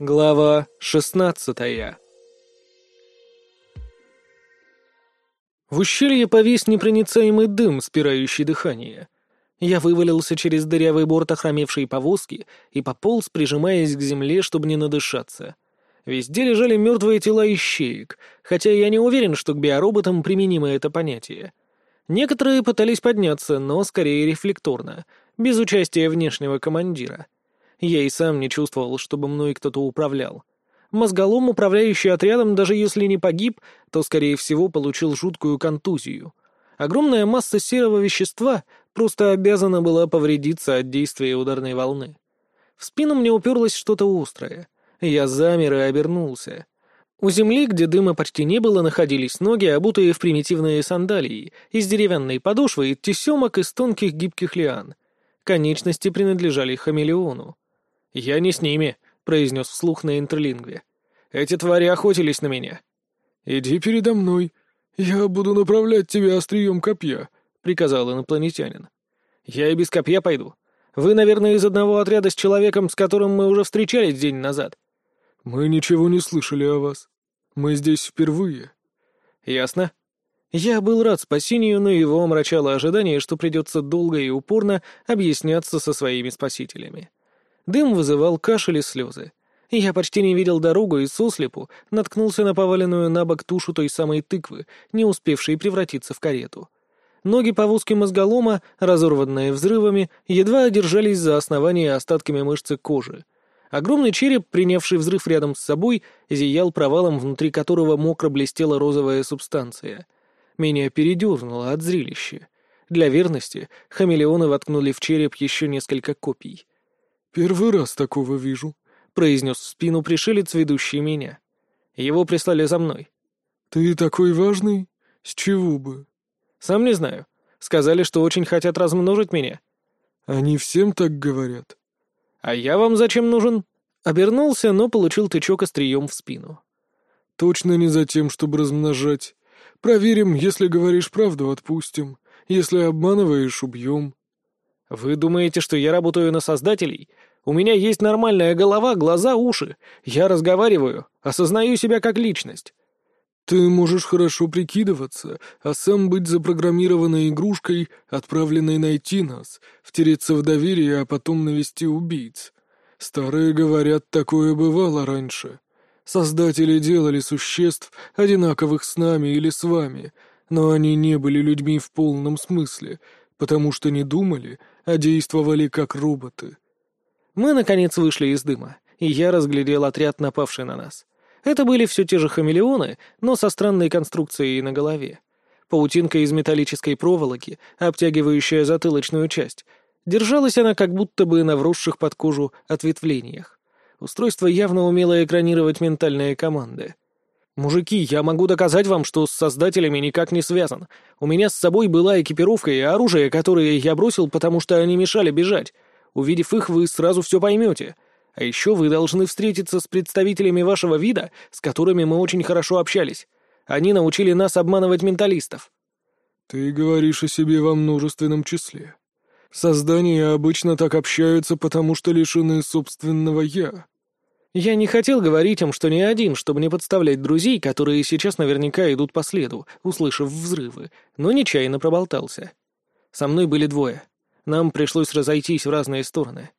Глава шестнадцатая В ущелье повис непроницаемый дым, спирающий дыхание. Я вывалился через дырявый борт охромевшей повозки и пополз, прижимаясь к земле, чтобы не надышаться. Везде лежали мертвые тела ищеек, хотя я не уверен, что к биороботам применимо это понятие. Некоторые пытались подняться, но скорее рефлекторно, без участия внешнего командира. Я и сам не чувствовал, чтобы мной кто-то управлял. Мозголом, управляющий отрядом, даже если не погиб, то, скорее всего, получил жуткую контузию. Огромная масса серого вещества просто обязана была повредиться от действия ударной волны. В спину мне уперлось что-то острое. Я замер и обернулся. У земли, где дыма почти не было, находились ноги, обутые в примитивные сандалии, из деревянной подошвы и тесемок из тонких гибких лиан. Конечности принадлежали хамелеону. «Я не с ними», — произнес вслух на интерлингве. «Эти твари охотились на меня». «Иди передо мной. Я буду направлять тебя острием копья», — приказал инопланетянин. «Я и без копья пойду. Вы, наверное, из одного отряда с человеком, с которым мы уже встречались день назад». «Мы ничего не слышали о вас. Мы здесь впервые». «Ясно. Я был рад спасению, но его омрачало ожидание, что придется долго и упорно объясняться со своими спасителями. Дым вызывал кашель и слезы. Я почти не видел дорогу и сослепу наткнулся на поваленную на бок тушу той самой тыквы, не успевшей превратиться в карету. Ноги повозки мозголома, разорванные взрывами, едва одержались за основание остатками мышцы кожи. Огромный череп, принявший взрыв рядом с собой, зиял провалом, внутри которого мокро блестела розовая субстанция. Меня передернуло от зрелища. Для верности хамелеоны воткнули в череп еще несколько копий. «Первый раз такого вижу», — произнес в спину пришелец, ведущий меня. Его прислали за мной. «Ты такой важный? С чего бы?» «Сам не знаю. Сказали, что очень хотят размножить меня». «Они всем так говорят». «А я вам зачем нужен?» Обернулся, но получил тычок острием в спину. «Точно не за тем, чтобы размножать. Проверим, если говоришь правду, отпустим. Если обманываешь, убьем». «Вы думаете, что я работаю на создателей? У меня есть нормальная голова, глаза, уши. Я разговариваю, осознаю себя как личность». «Ты можешь хорошо прикидываться, а сам быть запрограммированной игрушкой, отправленной найти нас, втереться в доверие, а потом навести убийц. Старые говорят, такое бывало раньше. Создатели делали существ, одинаковых с нами или с вами, но они не были людьми в полном смысле, потому что не думали, а действовали как роботы. Мы, наконец, вышли из дыма, и я разглядел отряд, напавший на нас. Это были все те же хамелеоны, но со странной конструкцией на голове. Паутинка из металлической проволоки, обтягивающая затылочную часть. Держалась она как будто бы на вросших под кожу ответвлениях. Устройство явно умело экранировать ментальные команды. «Мужики, я могу доказать вам, что с создателями никак не связан. У меня с собой была экипировка и оружие, которые я бросил, потому что они мешали бежать. Увидев их, вы сразу все поймете. А еще вы должны встретиться с представителями вашего вида, с которыми мы очень хорошо общались. Они научили нас обманывать менталистов». «Ты говоришь о себе во множественном числе. Создания обычно так общаются, потому что лишены собственного «я». Я не хотел говорить им, что не один, чтобы не подставлять друзей, которые сейчас наверняка идут по следу, услышав взрывы, но нечаянно проболтался. Со мной были двое. Нам пришлось разойтись в разные стороны.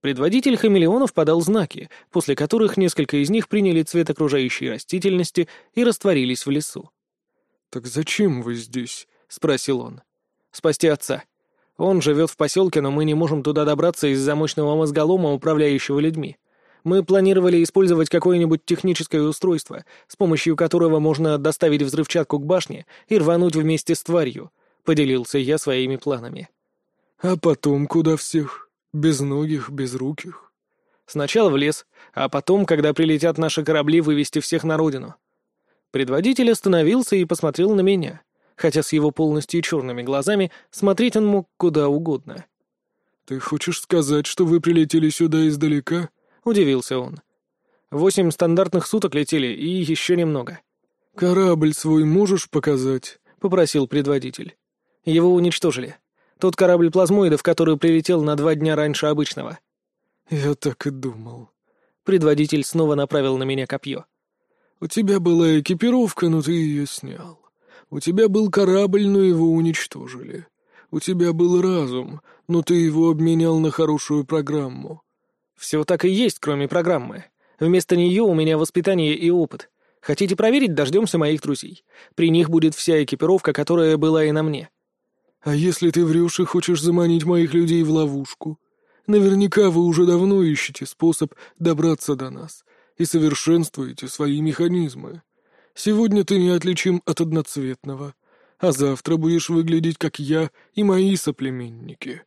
Предводитель хамелеонов подал знаки, после которых несколько из них приняли цвет окружающей растительности и растворились в лесу. «Так зачем вы здесь?» — спросил он. «Спасти отца. Он живет в поселке, но мы не можем туда добраться из-за мощного мозголома, управляющего людьми. Мы планировали использовать какое-нибудь техническое устройство, с помощью которого можно доставить взрывчатку к башне и рвануть вместе с тварью», — поделился я своими планами. «А потом куда всех? Без ногих, без руких?» «Сначала в лес, а потом, когда прилетят наши корабли, вывести всех на родину». Предводитель остановился и посмотрел на меня, хотя с его полностью черными глазами смотреть он мог куда угодно. «Ты хочешь сказать, что вы прилетели сюда издалека?» — удивился он. «Восемь стандартных суток летели, и еще немного». «Корабль свой можешь показать?» — попросил предводитель. Его уничтожили. Тот корабль плазмоидов, который прилетел на два дня раньше обычного. «Я так и думал. Предводитель снова направил на меня копье. «У тебя была экипировка, но ты ее снял. У тебя был корабль, но его уничтожили. У тебя был разум, но ты его обменял на хорошую программу». «Все так и есть, кроме программы. Вместо нее у меня воспитание и опыт. Хотите проверить, дождемся моих друзей. При них будет вся экипировка, которая была и на мне». «А если ты врешь и хочешь заманить моих людей в ловушку? Наверняка вы уже давно ищете способ добраться до нас и совершенствуете свои механизмы. Сегодня ты неотличим от одноцветного, а завтра будешь выглядеть, как я и мои соплеменники».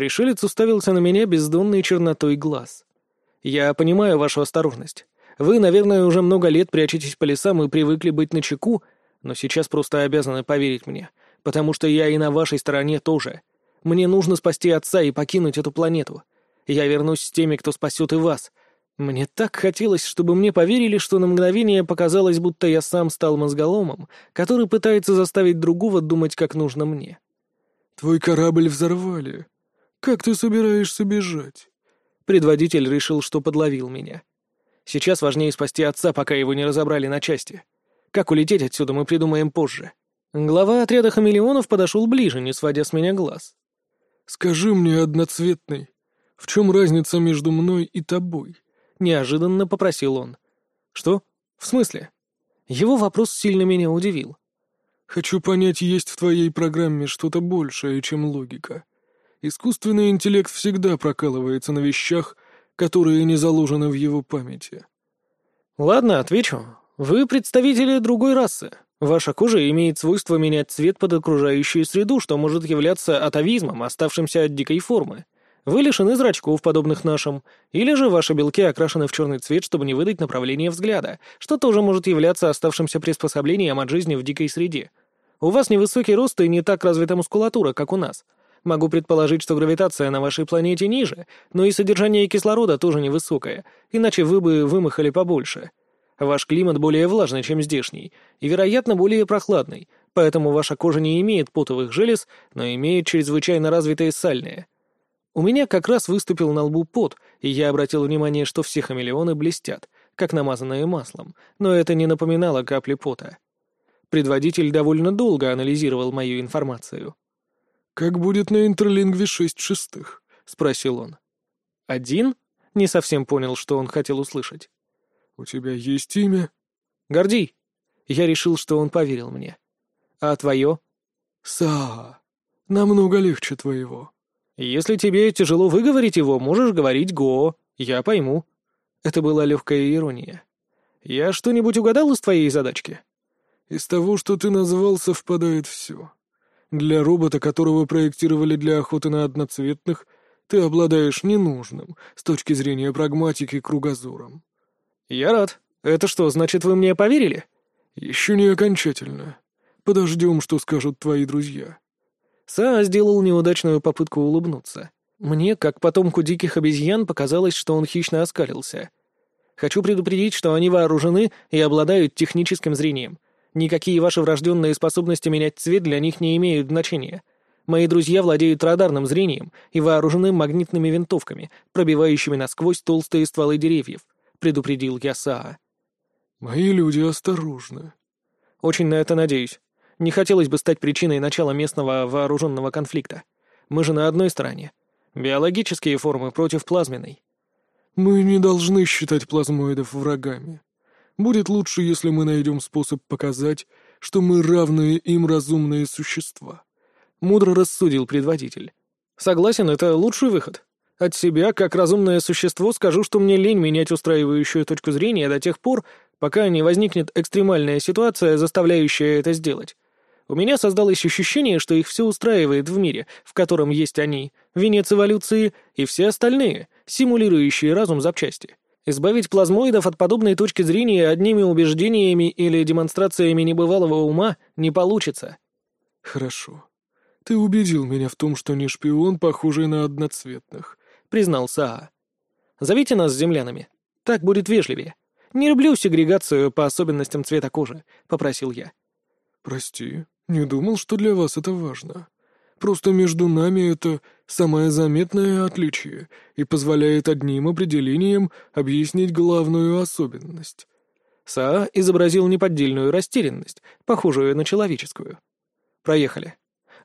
Пришелец уставился на меня бездонной чернотой глаз. «Я понимаю вашу осторожность. Вы, наверное, уже много лет прячетесь по лесам и привыкли быть начеку, но сейчас просто обязаны поверить мне, потому что я и на вашей стороне тоже. Мне нужно спасти отца и покинуть эту планету. Я вернусь с теми, кто спасет и вас. Мне так хотелось, чтобы мне поверили, что на мгновение показалось, будто я сам стал мозголомом, который пытается заставить другого думать, как нужно мне. «Твой корабль взорвали. Как ты собираешься бежать?» Предводитель решил, что подловил меня. Сейчас важнее спасти отца, пока его не разобрали на части. Как улететь отсюда, мы придумаем позже. Глава отряда хамелеонов подошел ближе, не сводя с меня глаз. «Скажи мне, одноцветный, в чем разница между мной и тобой?» — неожиданно попросил он. «Что? В смысле?» Его вопрос сильно меня удивил. «Хочу понять, есть в твоей программе что-то большее, чем логика. Искусственный интеллект всегда прокалывается на вещах, которые не заложены в его памяти. Ладно, отвечу. Вы представители другой расы. Ваша кожа имеет свойство менять цвет под окружающую среду, что может являться атовизмом, оставшимся от дикой формы. Вы лишены зрачков, подобных нашим, или же ваши белки окрашены в черный цвет, чтобы не выдать направление взгляда, что тоже может являться оставшимся приспособлением от жизни в дикой среде. У вас невысокий рост и не так развита мускулатура, как у нас — Могу предположить, что гравитация на вашей планете ниже, но и содержание кислорода тоже невысокое, иначе вы бы вымахали побольше. Ваш климат более влажный, чем здешний, и, вероятно, более прохладный, поэтому ваша кожа не имеет потовых желез, но имеет чрезвычайно развитые сальные. У меня как раз выступил на лбу пот, и я обратил внимание, что все хамелеоны блестят, как намазанные маслом, но это не напоминало капли пота. Предводитель довольно долго анализировал мою информацию. «Как будет на интерлингве шесть шестых?» — спросил он. «Один?» — не совсем понял, что он хотел услышать. «У тебя есть имя?» «Гордей». Я решил, что он поверил мне. «А твое?» «Саа. Намного легче твоего». «Если тебе тяжело выговорить его, можешь говорить Го. Я пойму». Это была легкая ирония. «Я что-нибудь угадал из твоей задачки?» «Из того, что ты назвал, совпадает все. Для робота, которого проектировали для охоты на одноцветных, ты обладаешь ненужным с точки зрения прагматики кругозором. Я рад. Это что, значит, вы мне поверили? Еще не окончательно. Подождем, что скажут твои друзья. Са сделал неудачную попытку улыбнуться. Мне, как потомку диких обезьян, показалось, что он хищно оскалился. Хочу предупредить, что они вооружены и обладают техническим зрением — Никакие ваши врожденные способности менять цвет для них не имеют значения. Мои друзья владеют радарным зрением и вооружены магнитными винтовками, пробивающими насквозь толстые стволы деревьев», — предупредил я Саа. «Мои люди осторожны». «Очень на это надеюсь. Не хотелось бы стать причиной начала местного вооруженного конфликта. Мы же на одной стороне. Биологические формы против плазменной». «Мы не должны считать плазмоидов врагами. Будет лучше, если мы найдем способ показать, что мы равные им разумные существа. Мудро рассудил предводитель. Согласен, это лучший выход. От себя, как разумное существо, скажу, что мне лень менять устраивающую точку зрения до тех пор, пока не возникнет экстремальная ситуация, заставляющая это сделать. У меня создалось ощущение, что их все устраивает в мире, в котором есть они, венец эволюции и все остальные, симулирующие разум запчасти. Избавить плазмоидов от подобной точки зрения одними убеждениями или демонстрациями небывалого ума не получится. «Хорошо. Ты убедил меня в том, что не шпион, похожий на одноцветных», — признал Саа. «Зовите нас землянами. Так будет вежливее. Не люблю сегрегацию по особенностям цвета кожи», — попросил я. «Прости, не думал, что для вас это важно. Просто между нами это самое заметное отличие и позволяет одним определением объяснить главную особенность. Саа изобразил неподдельную растерянность, похожую на человеческую. Проехали.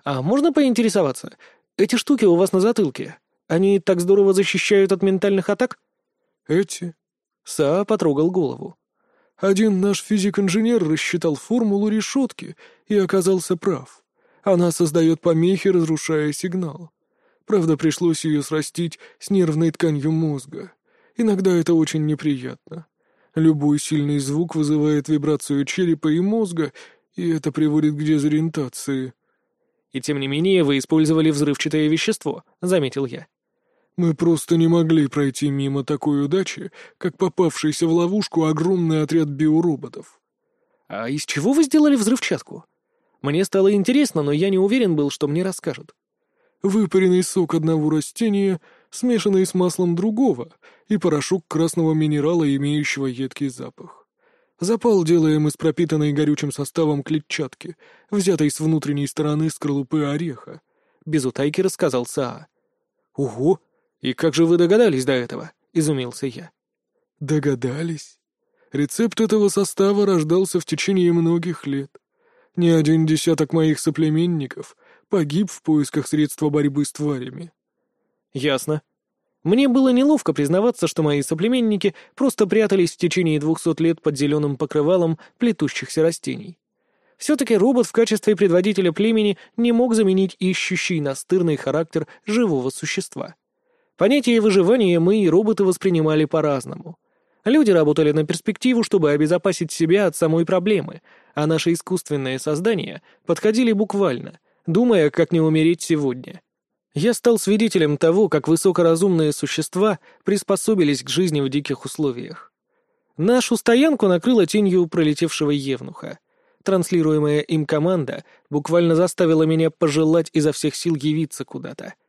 А можно поинтересоваться, эти штуки у вас на затылке, они так здорово защищают от ментальных атак? Эти? Саа потрогал голову. Один наш физик-инженер рассчитал формулу решетки и оказался прав. Она создает помехи, разрушая сигнал. Правда, пришлось ее срастить с нервной тканью мозга. Иногда это очень неприятно. Любой сильный звук вызывает вибрацию черепа и мозга, и это приводит к дезориентации. «И тем не менее вы использовали взрывчатое вещество», — заметил я. Мы просто не могли пройти мимо такой удачи, как попавшийся в ловушку огромный отряд биороботов. А из чего вы сделали взрывчатку? Мне стало интересно, но я не уверен был, что мне расскажут. Выпаренный сок одного растения, смешанный с маслом другого, и порошок красного минерала, имеющего едкий запах. Запал делаем из пропитанной горючим составом клетчатки, взятой с внутренней стороны скорлупы ореха. Без утайки рассказал Саа. «Ого! «И как же вы догадались до этого?» — изумился я. «Догадались? Рецепт этого состава рождался в течение многих лет. Ни один десяток моих соплеменников погиб в поисках средства борьбы с тварями». «Ясно. Мне было неловко признаваться, что мои соплеменники просто прятались в течение двухсот лет под зеленым покрывалом плетущихся растений. Все-таки робот в качестве предводителя племени не мог заменить ищущий настырный характер живого существа. Понятие выживания мы и роботы воспринимали по-разному. Люди работали на перспективу, чтобы обезопасить себя от самой проблемы, а наши искусственные создания подходили буквально, думая, как не умереть сегодня. Я стал свидетелем того, как высокоразумные существа приспособились к жизни в диких условиях. Нашу стоянку накрыла тенью пролетевшего евнуха. Транслируемая им команда буквально заставила меня пожелать изо всех сил явиться куда-то —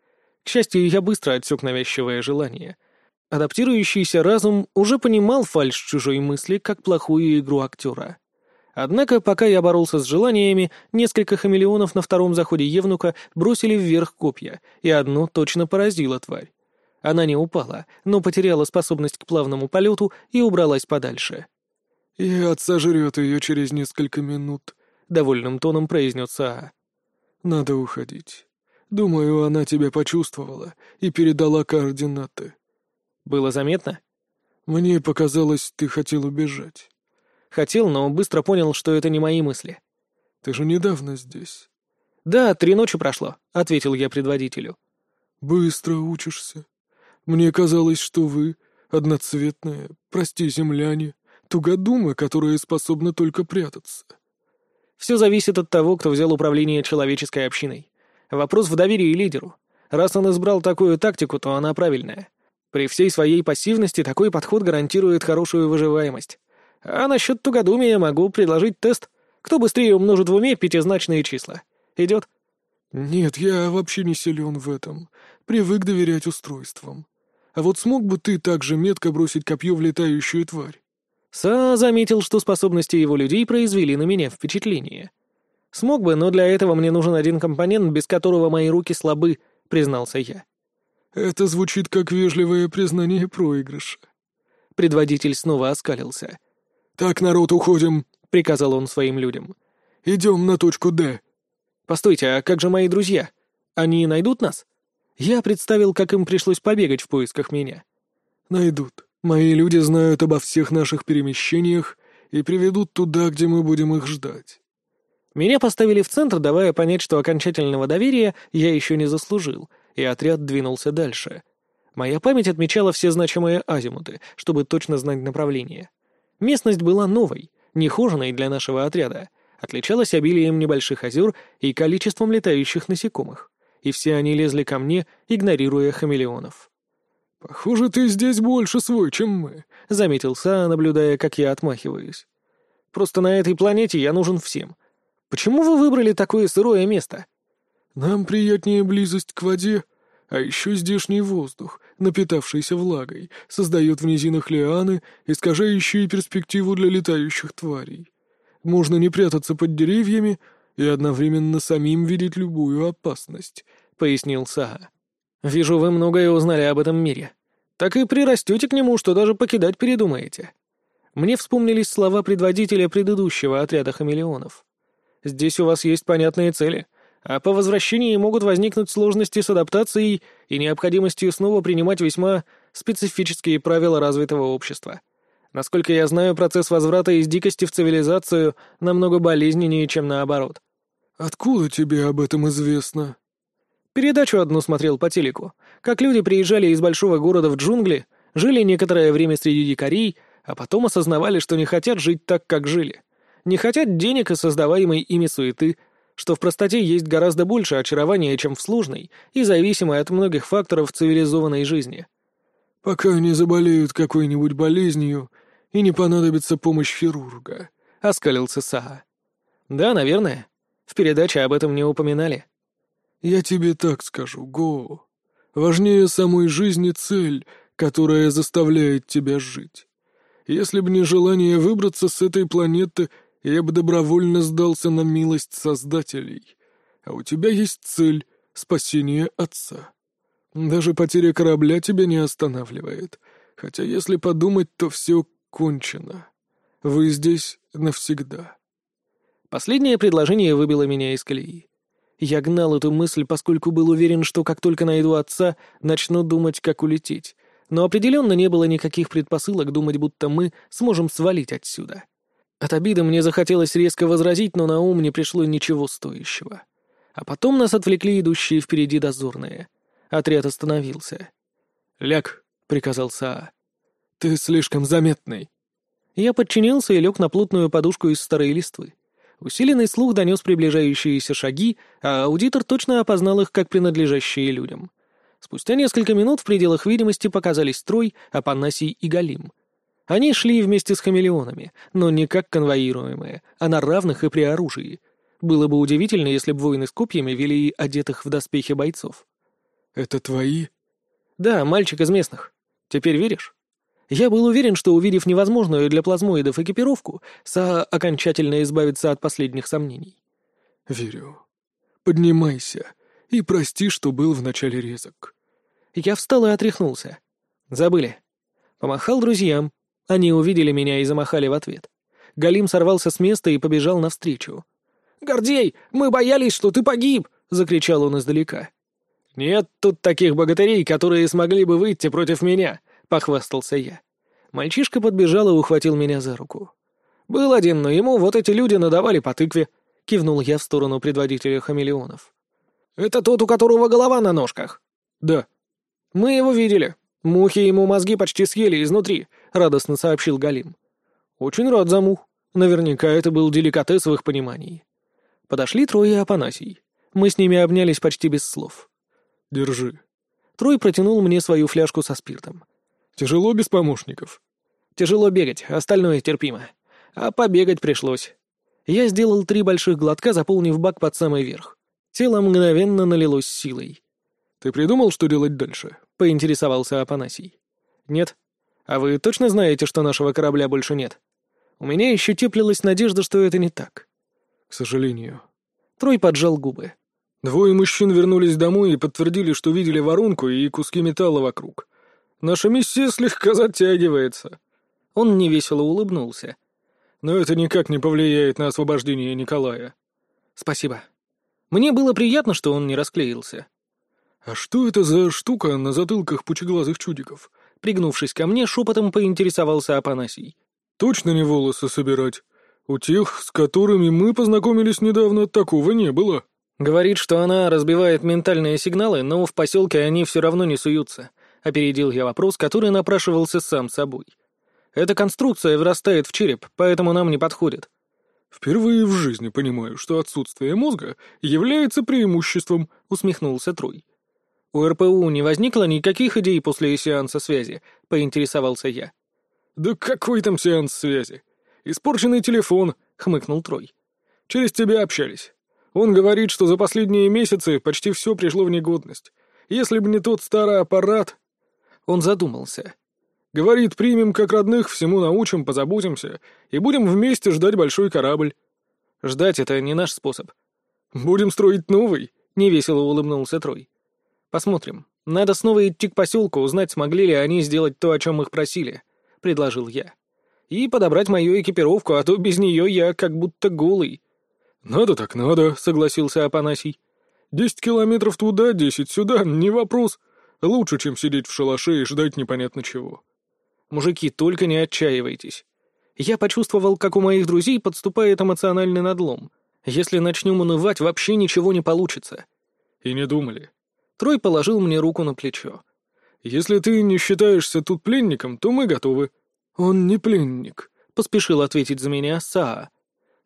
к счастью, я быстро отсек навязчивое желание. Адаптирующийся разум уже понимал фальшь чужой мысли как плохую игру актера. Однако, пока я боролся с желаниями, несколько хамелеонов на втором заходе Евнука бросили вверх копья, и одно точно поразило тварь. Она не упала, но потеряла способность к плавному полету и убралась подальше. «И отца жрет ее через несколько минут», — довольным тоном произнес Аа. «Надо уходить». Думаю, она тебя почувствовала и передала координаты. Было заметно? Мне показалось, ты хотел убежать. Хотел, но быстро понял, что это не мои мысли. Ты же недавно здесь. Да, три ночи прошло, ответил я предводителю. Быстро учишься. Мне казалось, что вы одноцветные, прости, земляне, тугодумы, которые способны только прятаться. Все зависит от того, кто взял управление человеческой общиной. Вопрос в доверии лидеру. Раз он избрал такую тактику, то она правильная. При всей своей пассивности такой подход гарантирует хорошую выживаемость. А насчет тугодумия могу предложить тест. Кто быстрее умножит в уме пятизначные числа? Идет? Нет, я вообще не силен в этом. Привык доверять устройствам. А вот смог бы ты так же метко бросить копье в летающую тварь? Са заметил, что способности его людей произвели на меня впечатление. «Смог бы, но для этого мне нужен один компонент, без которого мои руки слабы», — признался я. «Это звучит как вежливое признание проигрыша». Предводитель снова оскалился. «Так, народ, уходим», — приказал он своим людям. «Идем на точку «Д». «Постойте, а как же мои друзья? Они найдут нас?» Я представил, как им пришлось побегать в поисках меня. «Найдут. Мои люди знают обо всех наших перемещениях и приведут туда, где мы будем их ждать. Меня поставили в центр, давая понять, что окончательного доверия я еще не заслужил, и отряд двинулся дальше. Моя память отмечала все значимые азимуты, чтобы точно знать направление. Местность была новой, нехоженной для нашего отряда, отличалась обилием небольших озер и количеством летающих насекомых, и все они лезли ко мне, игнорируя хамелеонов. «Похоже, ты здесь больше свой, чем мы», — заметил Са, наблюдая, как я отмахиваюсь. «Просто на этой планете я нужен всем, Почему вы выбрали такое сырое место?» «Нам приятнее близость к воде, а еще здешний воздух, напитавшийся влагой, создает в низинах лианы, искажающие перспективу для летающих тварей. Можно не прятаться под деревьями, и одновременно самим видеть любую опасность», — пояснил Саа. «Вижу, вы многое узнали об этом мире. Так и прирастете к нему, что даже покидать передумаете». Мне вспомнились слова предводителя предыдущего отряда хамелеонов. «Здесь у вас есть понятные цели, а по возвращении могут возникнуть сложности с адаптацией и необходимостью снова принимать весьма специфические правила развитого общества. Насколько я знаю, процесс возврата из дикости в цивилизацию намного болезненнее, чем наоборот. «Откуда тебе об этом известно?» Передачу одну смотрел по телеку. Как люди приезжали из большого города в джунгли, жили некоторое время среди дикарей, а потом осознавали, что не хотят жить так, как жили. Не хотят денег и создаваемой ими суеты, что в простоте есть гораздо больше очарования, чем в сложной и зависимой от многих факторов цивилизованной жизни. «Пока не заболеют какой-нибудь болезнью и не понадобится помощь хирурга», — оскалился Саа. «Да, наверное. В передаче об этом не упоминали». «Я тебе так скажу, Го. Важнее самой жизни цель, которая заставляет тебя жить. Если бы не желание выбраться с этой планеты, я бы добровольно сдался на милость Создателей. А у тебя есть цель — спасение отца. Даже потеря корабля тебя не останавливает. Хотя, если подумать, то все кончено. Вы здесь навсегда». Последнее предложение выбило меня из колеи. Я гнал эту мысль, поскольку был уверен, что как только найду отца, начну думать, как улететь. Но определенно не было никаких предпосылок думать, будто мы сможем свалить отсюда. От обиды мне захотелось резко возразить, но на ум не пришло ничего стоящего. А потом нас отвлекли идущие впереди дозорные. Отряд остановился. «Ляг», — приказал Саа. «Ты слишком заметный». Я подчинился и лег на плотную подушку из старой листвы. Усиленный слух донес приближающиеся шаги, а аудитор точно опознал их как принадлежащие людям. Спустя несколько минут в пределах видимости показались Трой, Апанасий и Галим. Они шли вместе с хамелеонами, но не как конвоируемые, а на равных и при оружии. Было бы удивительно, если бы воины с копьями вели одетых в доспехи бойцов. «Это твои?» «Да, мальчик из местных. Теперь веришь?» Я был уверен, что, увидев невозможную для плазмоидов экипировку, Са окончательно избавится от последних сомнений. «Верю. Поднимайся и прости, что был в начале резок». Я встал и отряхнулся. Забыли. Помахал друзьям. Они увидели меня и замахали в ответ. Галим сорвался с места и побежал навстречу. «Гордей, мы боялись, что ты погиб!» — закричал он издалека. «Нет тут таких богатырей, которые смогли бы выйти против меня», — похвастался я. Мальчишка подбежал и ухватил меня за руку. «Был один, но ему вот эти люди надавали по тыкве», — кивнул я в сторону предводителя хамелеонов. «Это тот, у которого голова на ножках?» «Да». «Мы его видели. Мухи ему мозги почти съели изнутри», — радостно сообщил Галим. «Очень рад за мух. Наверняка это был деликатес в их понимании». Подошли Трой и Апанасий. Мы с ними обнялись почти без слов. «Держи». Трой протянул мне свою фляжку со спиртом. Тяжело без помощников. Тяжело бегать, остальное терпимо. А побегать пришлось. Я сделал три больших глотка, заполнив бак под самый верх. Тело мгновенно налилось силой. «Ты придумал, что делать дальше?» — поинтересовался Апанасий. «Нет. А вы точно знаете, что нашего корабля больше нет? У меня еще теплилась надежда, что это не так». «К сожалению». Трой поджал губы. Двое мужчин вернулись домой и подтвердили, что видели воронку и куски металла вокруг. Наша миссия слегка затягивается». Он невесело улыбнулся. «Но это никак не повлияет на освобождение Николая». «Спасибо. Мне было приятно, что он не расклеился». «А что это за штука на затылках пучеглазых чудиков?» Пригнувшись ко мне, шепотом поинтересовался Апанасий. «Точно не волосы собирать? У тех, с которыми мы познакомились недавно, такого не было». Говорит, что она разбивает ментальные сигналы, но в поселке они все равно не суются. Опередил я вопрос, который напрашивался сам собой. Эта конструкция врастает в череп, поэтому нам не подходит. «Впервые в жизни понимаю, что отсутствие мозга является преимуществом», — усмехнулся Трой. «У РПУ не возникло никаких идей после сеанса связи?» — поинтересовался я. «Да какой там сеанс связи? Испорченный телефон», — хмыкнул Трой. «Через тебя общались. Он говорит, что за последние месяцы почти все пришло в негодность. Если бы не тот старый аппарат, он задумался. «Говорит, примем как родных, всему научим, позаботимся, и будем вместе ждать большой корабль». «Ждать — это не наш способ. «Будем строить новый?» — невесело улыбнулся Трой. «Посмотрим. Надо снова идти к поселку, узнать, смогли ли они сделать то, о чем их просили», — предложил я. «И подобрать мою экипировку, а то без нее я как будто голый». «Надо так надо», — согласился Апанасий. «Десять километров туда, десять сюда, не вопрос. Лучше, чем сидеть в шалаше и ждать непонятно чего». «Мужики, только не отчаивайтесь. Я почувствовал, как у моих друзей подступает эмоциональный надлом. Если начнем унывать, вообще ничего не получится». «И не думали». Трой положил мне руку на плечо. «Если ты не считаешься тут пленником, то мы готовы». «Он не пленник», — поспешил ответить за меня Саа.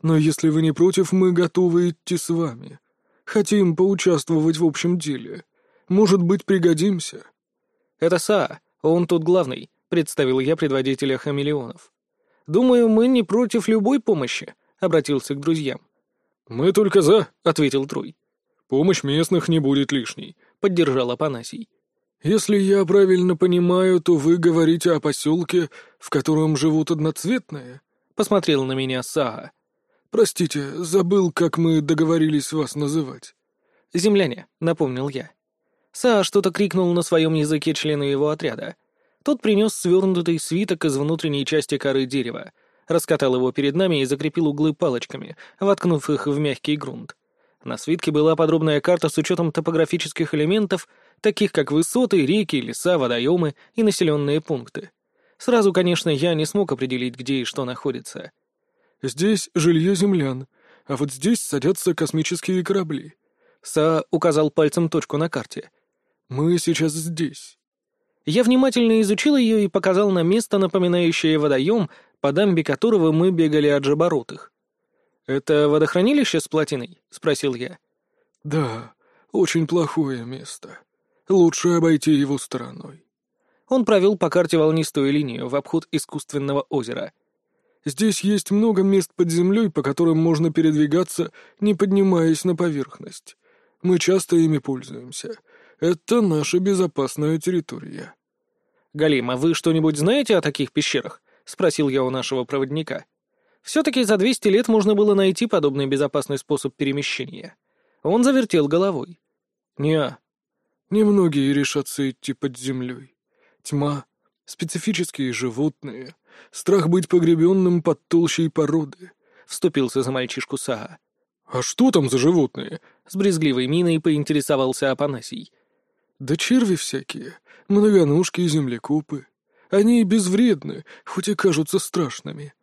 «Но если вы не против, мы готовы идти с вами. Хотим поучаствовать в общем деле. Может быть, пригодимся». «Это Саа, он тут главный», — представил я предводителя хамелеонов. «Думаю, мы не против любой помощи», — обратился к друзьям. «Мы только за», — ответил Трой. «Помощь местных не будет лишней», — поддержал Апанасий. «Если я правильно понимаю, то вы говорите о поселке, в котором живут одноцветные?» — посмотрел на меня Саа. «Простите, забыл, как мы договорились вас называть». «Земляне», — напомнил я. Саа что-то крикнул на своем языке члену его отряда. Тот принес свернутый свиток из внутренней части коры дерева, раскатал его перед нами и закрепил углы палочками, воткнув их в мягкий грунт. На свитке была подробная карта с учетом топографических элементов, таких как высоты, реки, леса, водоемы и населенные пункты. Сразу, конечно, я не смог определить, где и что находится. «Здесь жилье землян, а вот здесь садятся космические корабли». Са указал пальцем точку на карте. «Мы сейчас здесь». Я внимательно изучил ее и показал на место, напоминающее водоем, по дамбе которого мы бегали от жаборотых. «Это водохранилище с плотиной?» — спросил я. «Да, очень плохое место. Лучше обойти его стороной». Он провел по карте волнистую линию в обход искусственного озера. «Здесь есть много мест под землей, по которым можно передвигаться, не поднимаясь на поверхность. Мы часто ими пользуемся. Это наша безопасная территория». «Галим, а вы что-нибудь знаете о таких пещерах?» — спросил я у нашего проводника. Все-таки за 200 лет можно было найти подобный безопасный способ перемещения. Он завертел головой. «Не, немногие решатся идти под землей. Тьма, специфические животные, страх быть погребенным под толщей породы», — вступился за мальчишку Саа. «А что там за животные?» — с брезгливой миной поинтересовался Апанасий. «Да черви всякие, многоножки и землекопы. Они безвредны, хоть и кажутся страшными.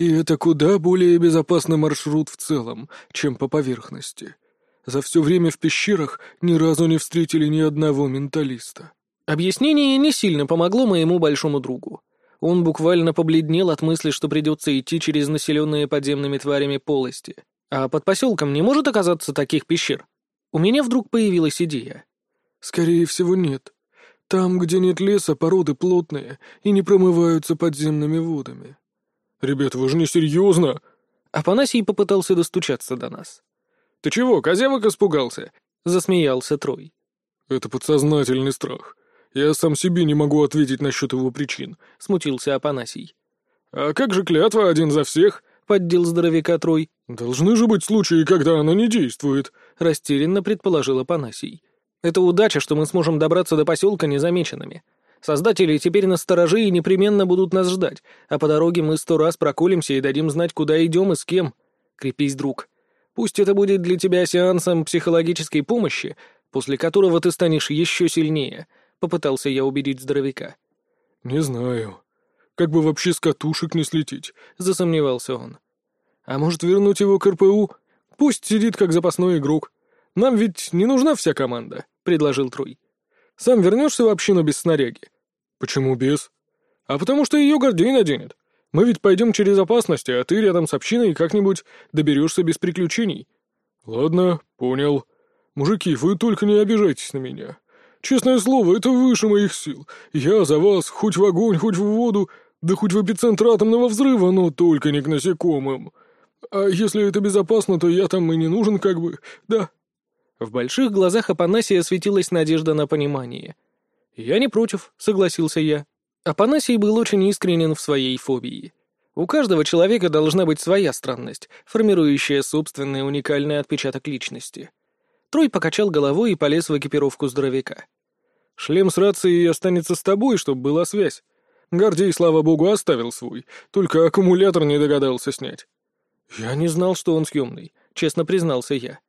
И это куда более безопасный маршрут в целом, чем по поверхности. За все время в пещерах ни разу не встретили ни одного менталиста». Объяснение не сильно помогло моему большому другу. Он буквально побледнел от мысли, что придется идти через населенные подземными тварями полости. А под поселком не может оказаться таких пещер? У меня вдруг появилась идея. «Скорее всего, нет. Там, где нет леса, породы плотные и не промываются подземными водами». «Ребят, вы же не серьезно?» Апанасий попытался достучаться до нас. «Ты чего, козявок испугался?» — засмеялся Трой. «Это подсознательный страх. Я сам себе не могу ответить насчет его причин», — смутился Апанасий. «А как же клятва один за всех?» — поддел здоровяка Трой. «Должны же быть случаи, когда она не действует», — растерянно предположил Апанасий. Это удача, что мы сможем добраться до поселка незамеченными. Создатели теперь на стороже и непременно будут нас ждать, а по дороге мы сто раз проколемся и дадим знать, куда идем и с кем. Крепись, друг. Пусть это будет для тебя сеансом психологической помощи, после которого ты станешь еще сильнее», — попытался я убедить здоровяка. «Не знаю. Как бы вообще с катушек не слететь», — засомневался он. «А может, вернуть его к РПУ? Пусть сидит как запасной игрок. Нам ведь не нужна вся команда», — предложил Трой. «Сам вернешься в общину без снаряги?» «Почему без?» «А потому что ее Гордей наденет. Мы ведь пойдем через опасности, а ты рядом с общиной как-нибудь доберешься без приключений». «Ладно, понял. Мужики, вы только не обижайтесь на меня. Честное слово, это выше моих сил. Я за вас хоть в огонь, хоть в воду, да хоть в эпицентр атомного взрыва, но только не к насекомым. А если это безопасно, то я там и не нужен как бы, да?» В больших глазах Апанасия светилась надежда на понимание. «Я не против», — согласился я. Апанасий был очень искренен в своей фобии. У каждого человека должна быть своя странность, формирующая собственный уникальный отпечаток личности. Трой покачал головой и полез в экипировку здоровяка. «Шлем с рацией останется с тобой, чтобы была связь. Гордей, слава богу, оставил свой, только аккумулятор не догадался снять». «Я не знал, что он съемный», — честно признался я.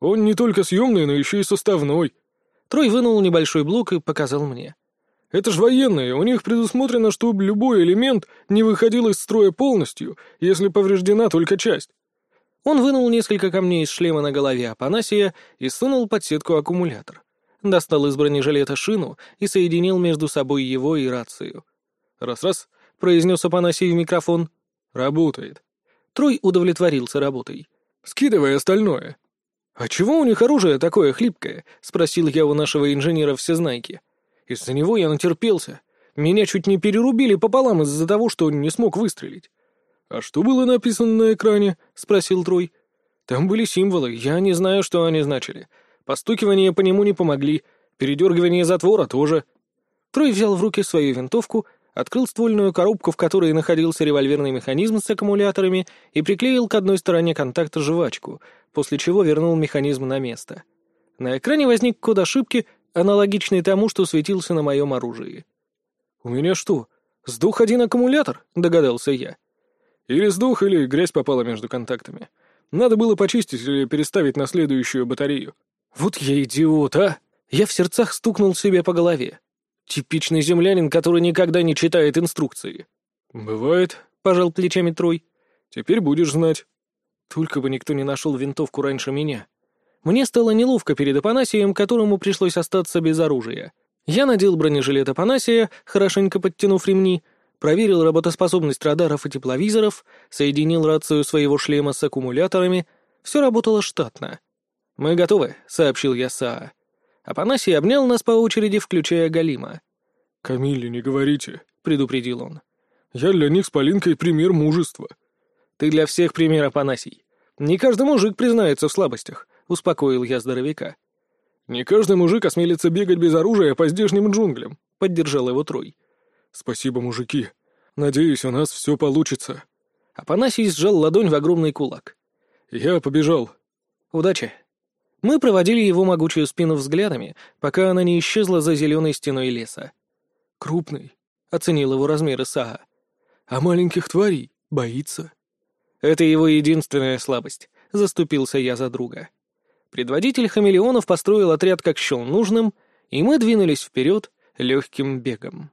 «Он не только съемный, но еще и составной». Трой вынул небольшой блок и показал мне. «Это ж военные, у них предусмотрено, чтобы любой элемент не выходил из строя полностью, если повреждена только часть. Он вынул несколько камней из шлема на голове Апанасия и сунул под сетку аккумулятор. Достал из бронежилета шину и соединил между собой его и рацию. «Раз-раз», — произнес Апанасий в микрофон. «Работает». Трой удовлетворился работой. «Скидывай остальное». «А чего у них оружие такое хлипкое?» — спросил я у нашего инженера Всезнайки. «Из-за него я натерпелся. Меня чуть не перерубили пополам из-за того, что не смог выстрелить. «А что было написано на экране?» — спросил Трой. «Там были символы, я не знаю, что они значили. Постукивания по нему не помогли, передергивание затвора тоже». Трой взял в руки свою винтовку, открыл ствольную коробку, в которой находился револьверный механизм с аккумуляторами, и приклеил к одной стороне контакта жвачку, после чего вернул механизм на место. На экране возник код ошибки, аналогичный тому, что светился на моем оружии. «У меня что, сдох один аккумулятор?» — догадался я. Или сдох, или грязь попала между контактами. Надо было почистить или переставить на следующую батарею. Вот я идиот, а! Я в сердцах стукнул себе по голове. Типичный землянин, который никогда не читает инструкции. «Бывает», — пожал плечами Трой. «Теперь будешь знать». Только бы никто не нашел винтовку раньше меня. Мне стало неловко перед Апанасием, которому пришлось остаться без оружия. Я надел бронежилет Апанасия, хорошенько подтянув ремни, проверил работоспособность радаров и тепловизоров, соединил рацию своего шлема с аккумуляторами. Все работало штатно. «Мы готовы», — сообщил я Саа. Апанасий обнял нас по очереди, включая Галима. «Камиле не говорите», — предупредил он. «Я для них с Полинкой пример мужества». «Ты для всех пример, Апанасий. Не каждый мужик признается в слабостях», — успокоил я здоровяка. «Не каждый мужик осмелится бегать без оружия по здешним джунглям», — поддержал его Трой. «Спасибо, мужики. Надеюсь, у нас все получится». Апанасий сжал ладонь в огромный кулак. «Я побежал». «Удачи». Мы проводили его могучую спину взглядами, пока она не исчезла за зеленой стеной леса. «Крупный», — оценил его размеры Сага. «А маленьких тварей боится». «Это его единственная слабость», — заступился я за друга. Предводитель хамелеонов построил отряд как счел нужным, и мы двинулись вперед легким бегом.